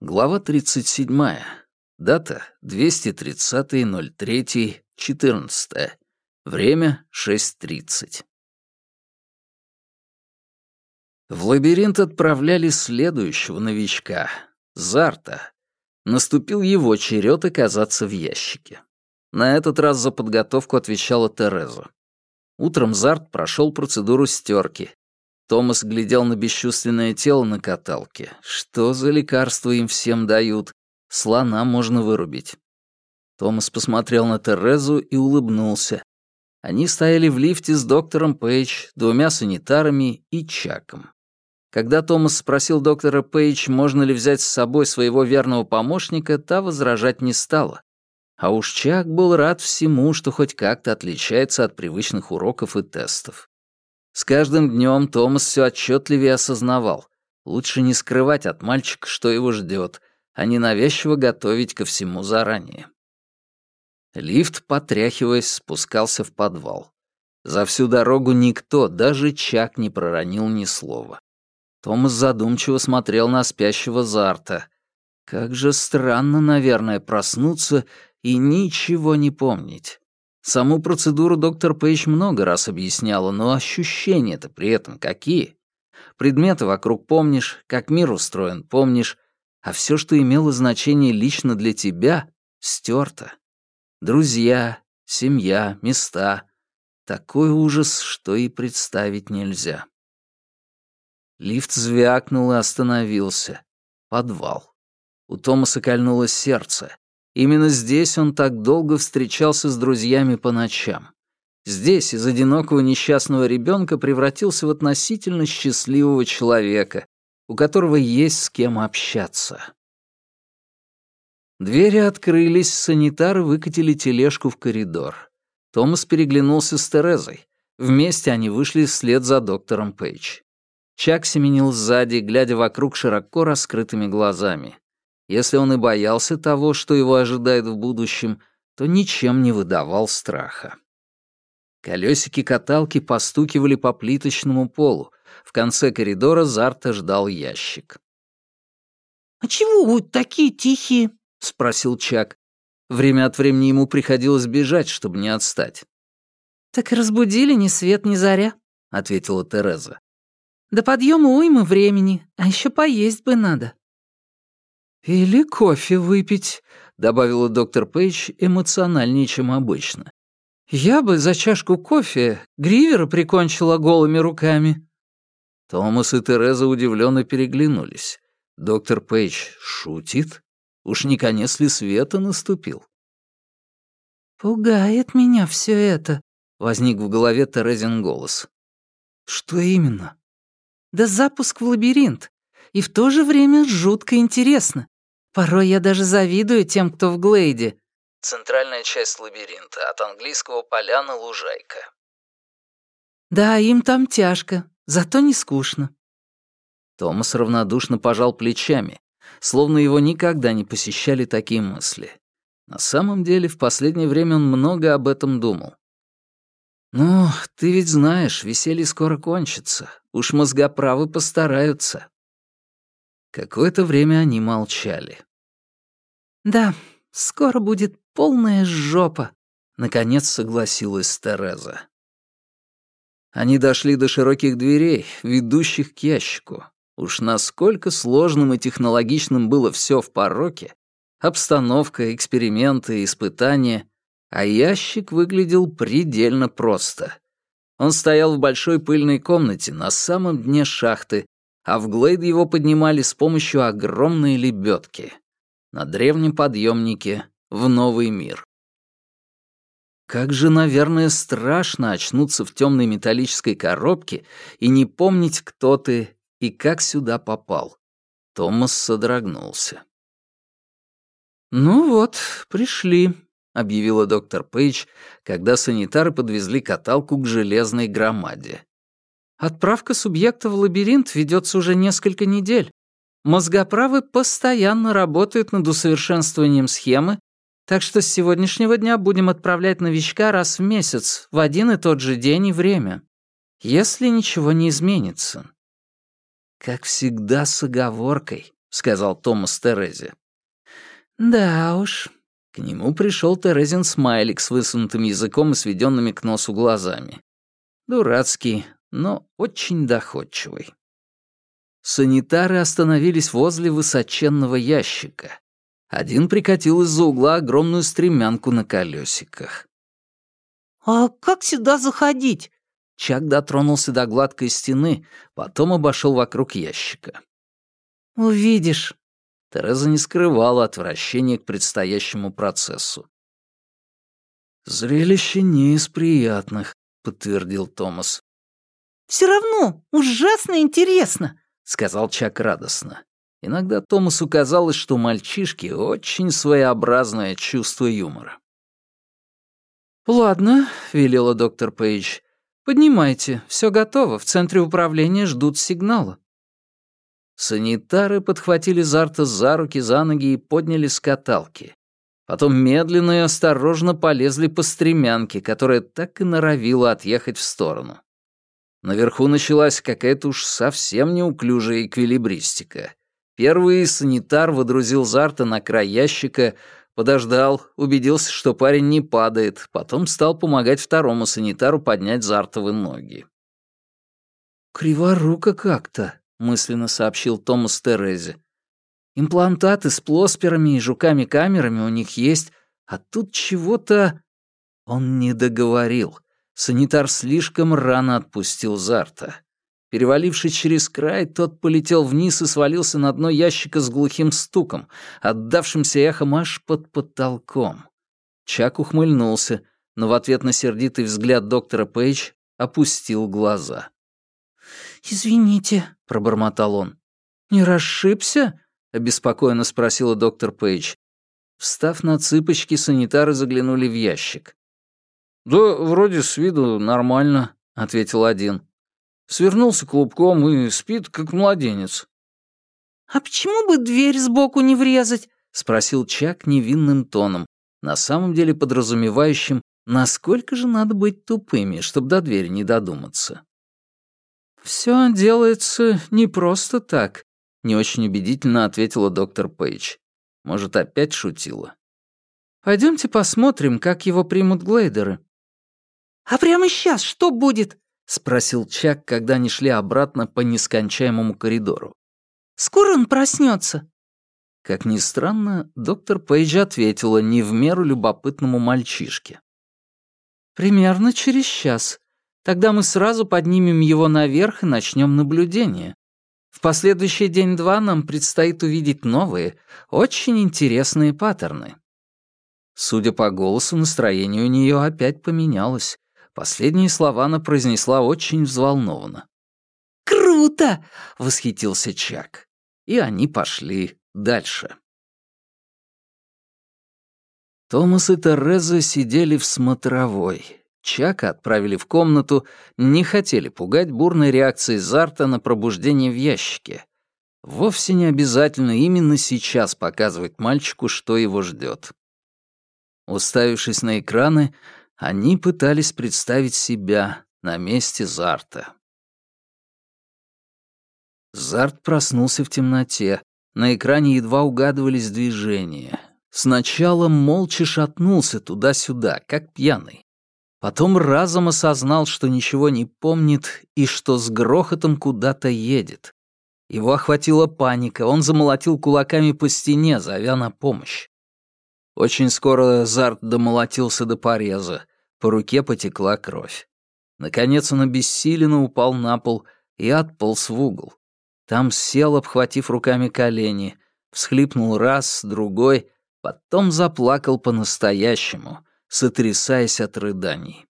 Глава 37. Дата 230.03.14. Время 6.30. В лабиринт отправляли следующего новичка, Зарта. Наступил его черед оказаться в ящике. На этот раз за подготовку отвечала Тереза. Утром Зарт прошел процедуру стерки, Томас глядел на бесчувственное тело на каталке. Что за лекарства им всем дают? Слона можно вырубить. Томас посмотрел на Терезу и улыбнулся. Они стояли в лифте с доктором Пейдж, двумя санитарами и Чаком. Когда Томас спросил доктора Пейдж, можно ли взять с собой своего верного помощника, та возражать не стала. А уж Чак был рад всему, что хоть как-то отличается от привычных уроков и тестов. С каждым днем Томас все отчетливее осознавал. Лучше не скрывать от мальчика, что его ждет, а не навязчиво готовить ко всему заранее. Лифт, потряхиваясь, спускался в подвал. За всю дорогу никто, даже Чак, не проронил ни слова. Томас задумчиво смотрел на спящего Зарта. Как же странно, наверное, проснуться и ничего не помнить. Саму процедуру доктор Пейдж много раз объясняла, но ощущения-то при этом какие? Предметы вокруг помнишь, как мир устроен помнишь, а все, что имело значение лично для тебя, стерто. Друзья, семья, места. Такой ужас, что и представить нельзя. Лифт звякнул и остановился. Подвал. У Томаса кольнуло сердце. Именно здесь он так долго встречался с друзьями по ночам. Здесь из одинокого несчастного ребенка превратился в относительно счастливого человека, у которого есть с кем общаться. Двери открылись, санитары выкатили тележку в коридор. Томас переглянулся с Терезой. Вместе они вышли вслед за доктором Пейдж. Чак семенил сзади, глядя вокруг широко раскрытыми глазами. Если он и боялся того, что его ожидает в будущем, то ничем не выдавал страха. Колесики каталки постукивали по плиточному полу. В конце коридора Зарта ждал ящик. «А чего вы такие тихие?» — спросил Чак. Время от времени ему приходилось бежать, чтобы не отстать. «Так разбудили ни свет, ни заря», — ответила Тереза. «До подъема уйма времени, а еще поесть бы надо». «Или кофе выпить», — добавила доктор Пейдж эмоциональнее, чем обычно. «Я бы за чашку кофе Гривера прикончила голыми руками». Томас и Тереза удивленно переглянулись. Доктор Пейдж шутит? Уж не конец ли света наступил? «Пугает меня все это», — возник в голове Терезин голос. «Что именно?» «Да запуск в лабиринт. И в то же время жутко интересно. Порой я даже завидую тем, кто в Глейде. Центральная часть лабиринта, от английского поляна лужайка. Да, им там тяжко, зато не скучно. Томас равнодушно пожал плечами, словно его никогда не посещали такие мысли. На самом деле, в последнее время он много об этом думал. «Ну, ты ведь знаешь, веселье скоро кончится. Уж мозгоправы постараются». Какое-то время они молчали. «Да, скоро будет полная жопа», — наконец согласилась Тереза. Они дошли до широких дверей, ведущих к ящику. Уж насколько сложным и технологичным было все в пороке, обстановка, эксперименты, испытания, а ящик выглядел предельно просто. Он стоял в большой пыльной комнате на самом дне шахты, а в Глейд его поднимали с помощью огромной лебедки на древнем подъемнике в новый мир. Как же, наверное, страшно очнуться в темной металлической коробке и не помнить, кто ты и как сюда попал. Томас содрогнулся. «Ну вот, пришли», — объявила доктор Пейдж, когда санитары подвезли каталку к железной громаде. Отправка субъекта в лабиринт ведется уже несколько недель. Мозгоправы постоянно работают над усовершенствованием схемы, так что с сегодняшнего дня будем отправлять новичка раз в месяц, в один и тот же день и время. Если ничего не изменится. Как всегда с оговоркой, — сказал Томас Терезе. «Да уж». К нему пришел Терезин смайлик с высунутым языком и сведенными к носу глазами. Дурацкий, но очень доходчивый. Санитары остановились возле высоченного ящика. Один прикатил из-за угла огромную стремянку на колесиках. «А как сюда заходить?» Чак дотронулся до гладкой стены, потом обошел вокруг ящика. «Увидишь». Тереза не скрывала отвращения к предстоящему процессу. «Зрелище не из приятных», — подтвердил Томас. «Все равно ужасно интересно», — сказал Чак радостно. Иногда Томасу казалось, что мальчишки очень своеобразное чувство юмора. «Ладно», — велела доктор Пейдж. «Поднимайте, все готово, в центре управления ждут сигнала». Санитары подхватили Зарта за руки, за ноги и подняли с каталки. Потом медленно и осторожно полезли по стремянке, которая так и норовила отъехать в сторону. Наверху началась какая-то уж совсем неуклюжая эквилибристика. Первый санитар водрузил Зарта на край ящика, подождал, убедился, что парень не падает, потом стал помогать второму санитару поднять Зартовы ноги. «Криворуко как-то», — мысленно сообщил Томас Терезе. «Имплантаты с плосперами и жуками-камерами у них есть, а тут чего-то...» Он не договорил. Санитар слишком рано отпустил Зарта. Перевалившись через край, тот полетел вниз и свалился на дно ящика с глухим стуком, отдавшимся эхом аж под потолком. Чак ухмыльнулся, но в ответ на сердитый взгляд доктора Пейдж опустил глаза. «Извините», — пробормотал он. «Не расшибся?» — обеспокоенно спросила доктор Пейдж. Встав на цыпочки, санитары заглянули в ящик. «Да вроде с виду нормально», — ответил один. Свернулся клубком и спит, как младенец. «А почему бы дверь сбоку не врезать?» — спросил Чак невинным тоном, на самом деле подразумевающим, насколько же надо быть тупыми, чтобы до двери не додуматься. «Все делается не просто так», — не очень убедительно ответила доктор Пейдж. Может, опять шутила. Пойдемте посмотрим, как его примут глейдеры». «А прямо сейчас что будет?» — спросил Чак, когда они шли обратно по нескончаемому коридору. «Скоро он проснется. Как ни странно, доктор Пейдж ответила не в меру любопытному мальчишке. «Примерно через час. Тогда мы сразу поднимем его наверх и начнем наблюдение. В последующий день-два нам предстоит увидеть новые, очень интересные паттерны». Судя по голосу, настроение у нее опять поменялось. Последние слова она произнесла очень взволнованно. «Круто!» — восхитился Чак. И они пошли дальше. Томас и Тереза сидели в смотровой. Чака отправили в комнату, не хотели пугать бурной реакцией Зарта на пробуждение в ящике. Вовсе не обязательно именно сейчас показывать мальчику, что его ждет. Уставившись на экраны, они пытались представить себя на месте Зарта. Зарт проснулся в темноте. На экране едва угадывались движения. Сначала молча шатнулся туда-сюда, как пьяный. Потом разом осознал, что ничего не помнит и что с грохотом куда-то едет. Его охватила паника, он замолотил кулаками по стене, зовя на помощь. Очень скоро Зарт домолотился до пореза. По руке потекла кровь. Наконец он обессиленно упал на пол и отполз в угол. Там сел, обхватив руками колени, всхлипнул раз, другой, потом заплакал по-настоящему, сотрясаясь от рыданий.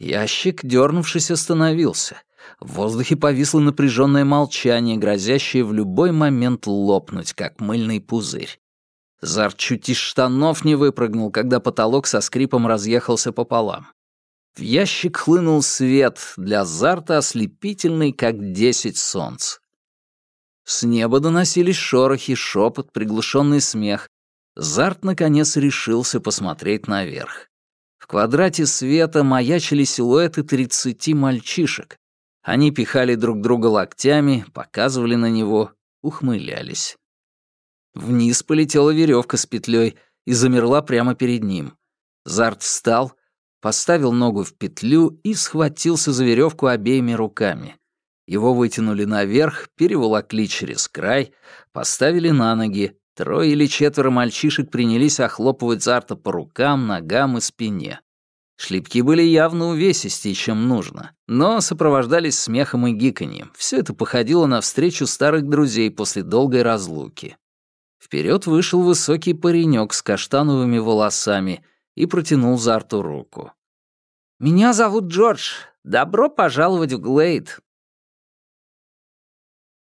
Ящик, дернувшись, остановился. В воздухе повисло напряженное молчание, грозящее в любой момент лопнуть, как мыльный пузырь. Зар чуть из штанов не выпрыгнул, когда потолок со скрипом разъехался пополам. В ящик хлынул свет, для Зарта ослепительный, как десять солнц. С неба доносились шорохи, шепот, приглушенный смех. Зарт, наконец, решился посмотреть наверх. В квадрате света маячили силуэты тридцати мальчишек. Они пихали друг друга локтями, показывали на него ухмылялись. Вниз полетела веревка с петлей и замерла прямо перед ним. Зарт встал, поставил ногу в петлю и схватился за веревку обеими руками. Его вытянули наверх, переволокли через край, поставили на ноги. Трое или четверо мальчишек принялись охлопывать Зарта по рукам, ногам и спине. Шлепки были явно увесистее, чем нужно, но сопровождались смехом и гиканьем. Все это походило на встречу старых друзей после долгой разлуки. Вперед вышел высокий паренек с каштановыми волосами и протянул Зарту руку. «Меня зовут Джордж. Добро пожаловать в Глейд.